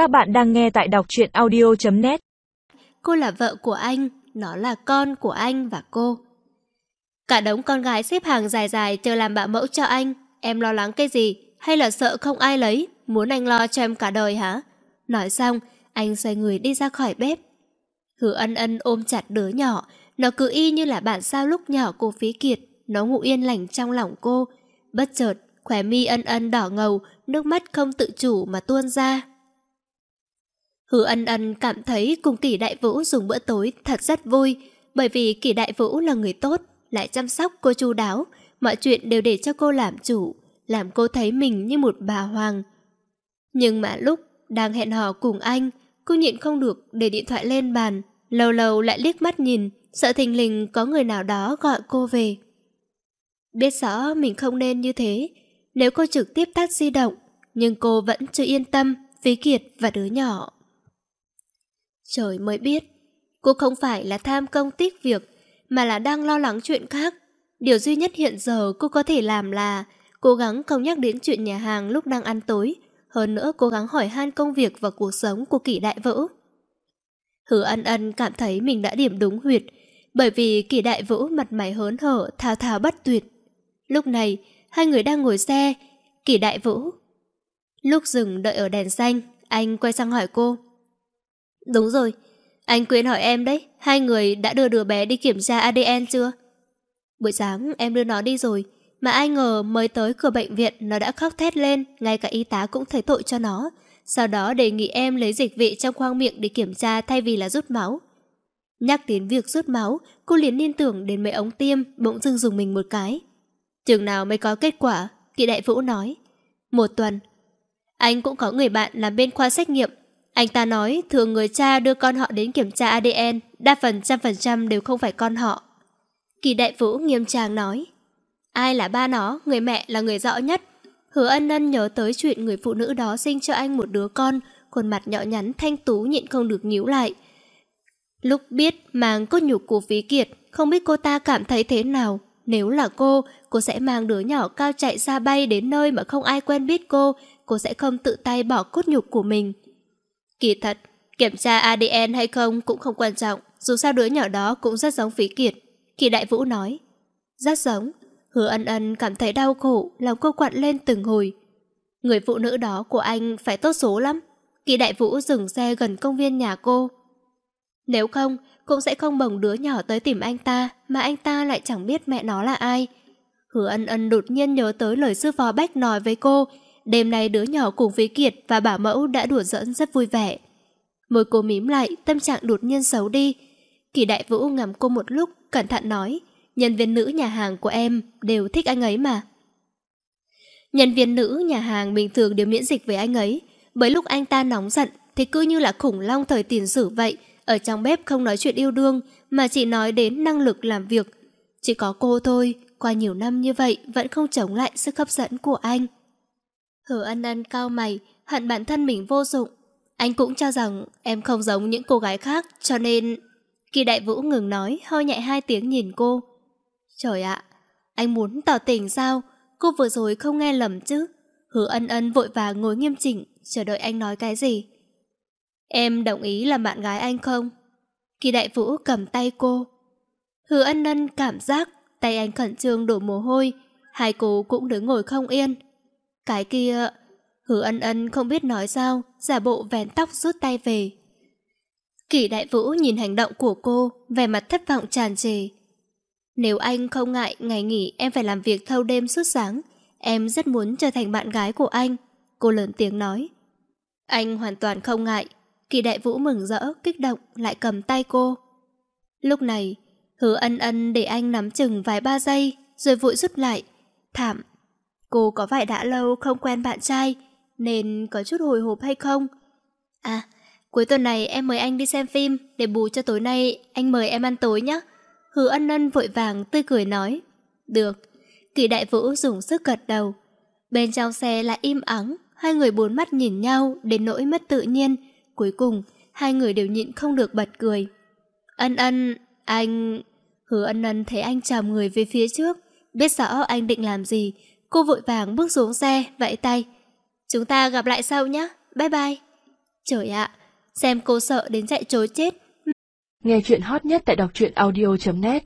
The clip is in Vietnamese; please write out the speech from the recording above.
Các bạn đang nghe tại đọc truyện audio.net Cô là vợ của anh, nó là con của anh và cô. Cả đống con gái xếp hàng dài dài chờ làm bạ mẫu cho anh. Em lo lắng cái gì? Hay là sợ không ai lấy? Muốn anh lo cho em cả đời hả? Nói xong, anh xoay người đi ra khỏi bếp. Hứa ân ân ôm chặt đứa nhỏ. Nó cứ y như là bạn sao lúc nhỏ cô phí kiệt. Nó ngủ yên lành trong lòng cô. Bất chợt, khỏe mi ân ân đỏ ngầu, nước mắt không tự chủ mà tuôn ra. Hứa ân ân cảm thấy cùng kỳ đại vũ dùng bữa tối thật rất vui, bởi vì kỳ đại vũ là người tốt, lại chăm sóc cô chu đáo, mọi chuyện đều để cho cô làm chủ, làm cô thấy mình như một bà hoàng. Nhưng mà lúc đang hẹn hò cùng anh, cô nhịn không được để điện thoại lên bàn, lâu lâu lại liếc mắt nhìn, sợ thình lình có người nào đó gọi cô về. Biết rõ mình không nên như thế, nếu cô trực tiếp tắt di động, nhưng cô vẫn chưa yên tâm phí Kiệt và đứa nhỏ. Trời mới biết, cô không phải là tham công tiếc việc, mà là đang lo lắng chuyện khác. Điều duy nhất hiện giờ cô có thể làm là cố gắng không nhắc đến chuyện nhà hàng lúc đang ăn tối, hơn nữa cố gắng hỏi han công việc và cuộc sống của kỷ đại vũ. Hứa ân ân cảm thấy mình đã điểm đúng huyệt, bởi vì kỷ đại vũ mặt mày hớn hở, thao thao bất tuyệt. Lúc này, hai người đang ngồi xe, kỷ đại vũ. Lúc dừng đợi ở đèn xanh, anh quay sang hỏi cô. Đúng rồi, anh quên hỏi em đấy, hai người đã đưa đứa bé đi kiểm tra ADN chưa? Buổi sáng em đưa nó đi rồi, mà ai ngờ mới tới cửa bệnh viện nó đã khóc thét lên, ngay cả y tá cũng thấy tội cho nó. Sau đó đề nghị em lấy dịch vị trong khoang miệng để kiểm tra thay vì là rút máu. Nhắc đến việc rút máu, cô liền liên tưởng đến mấy ống tiêm, bỗng dưng dùng mình một cái. Chừng nào mới có kết quả, Kỵ Đại Vũ nói. Một tuần. Anh cũng có người bạn làm bên khoa xét nghiệm, anh ta nói thường người cha đưa con họ đến kiểm tra ADN, đa phần trăm phần trăm đều không phải con họ. Kỳ đại vũ nghiêm trang nói, ai là ba nó, người mẹ là người rõ nhất. Hứa ân ân nhớ tới chuyện người phụ nữ đó sinh cho anh một đứa con, khuôn mặt nhỏ nhắn thanh tú nhịn không được nhíu lại. Lúc biết mang cốt nhục của phí kiệt, không biết cô ta cảm thấy thế nào. Nếu là cô, cô sẽ mang đứa nhỏ cao chạy xa bay đến nơi mà không ai quen biết cô, cô sẽ không tự tay bỏ cốt nhục của mình. Kỳ thật, kiểm tra ADN hay không cũng không quan trọng, dù sao đứa nhỏ đó cũng rất giống Phí Kiệt. Kỳ Đại Vũ nói. Rất giống. Hứa ân ân cảm thấy đau khổ, lòng cô quặn lên từng hồi. Người phụ nữ đó của anh phải tốt số lắm. Kỳ Đại Vũ dừng xe gần công viên nhà cô. Nếu không, cũng sẽ không bồng đứa nhỏ tới tìm anh ta, mà anh ta lại chẳng biết mẹ nó là ai. Hứa ân ân đột nhiên nhớ tới lời sư phó Bách nói với cô, Đêm nay đứa nhỏ cùng với Kiệt và bảo mẫu đã đùa giỡn rất vui vẻ. Môi cô mím lại, tâm trạng đột nhiên xấu đi. Kỳ đại vũ ngắm cô một lúc, cẩn thận nói, nhân viên nữ nhà hàng của em đều thích anh ấy mà. Nhân viên nữ nhà hàng bình thường đều miễn dịch với anh ấy, bởi lúc anh ta nóng giận thì cứ như là khủng long thời tiền sử vậy, ở trong bếp không nói chuyện yêu đương mà chỉ nói đến năng lực làm việc. Chỉ có cô thôi, qua nhiều năm như vậy vẫn không chống lại sức hấp dẫn của anh. Hứa ân ân cao mày, hận bản thân mình vô dụng. Anh cũng cho rằng em không giống những cô gái khác, cho nên... Kỳ đại vũ ngừng nói, hơi nhẹ hai tiếng nhìn cô. Trời ạ, anh muốn tỏ tình sao? Cô vừa rồi không nghe lầm chứ? Hứa ân ân vội vàng ngồi nghiêm chỉnh, chờ đợi anh nói cái gì. Em đồng ý làm bạn gái anh không? Kỳ đại vũ cầm tay cô. Hứa ân ân cảm giác tay anh khẩn trương đổ mồ hôi, hai cô cũng đứng ngồi không yên. Cái kia... Hứa ân ân không biết nói sao, giả bộ vén tóc rút tay về. Kỷ đại vũ nhìn hành động của cô, vẻ mặt thất vọng tràn trề. Nếu anh không ngại ngày nghỉ em phải làm việc thâu đêm suốt sáng, em rất muốn trở thành bạn gái của anh. Cô lớn tiếng nói. Anh hoàn toàn không ngại. Kỳ đại vũ mừng rỡ, kích động, lại cầm tay cô. Lúc này, hứa ân ân để anh nắm chừng vài ba giây, rồi vội rút lại. Thảm, Cô có phải đã lâu không quen bạn trai, Nên có chút hồi hộp hay không? À Cuối tuần này em mời anh đi xem phim, Để bù cho tối nay anh mời em ăn tối nhé Hứa ân ân vội vàng tươi cười nói. Được. Kỳ đại vũ dùng sức gật đầu. Bên trong xe lại im ắng, Hai người bốn mắt nhìn nhau Đến nỗi mất tự nhiên. Cuối cùng, hai người đều nhịn không được bật cười. Ân ân, Anh Hứa ân ân thấy anh chào người về phía trước, Biết rõ anh định làm gì Cô vội vàng bước xuống xe, vẫy tay. Chúng ta gặp lại sau nhé. Bye bye. Trời ạ, xem cô sợ đến chạy trối chết. Nghe chuyện hot nhất tại đọc truyện audio.net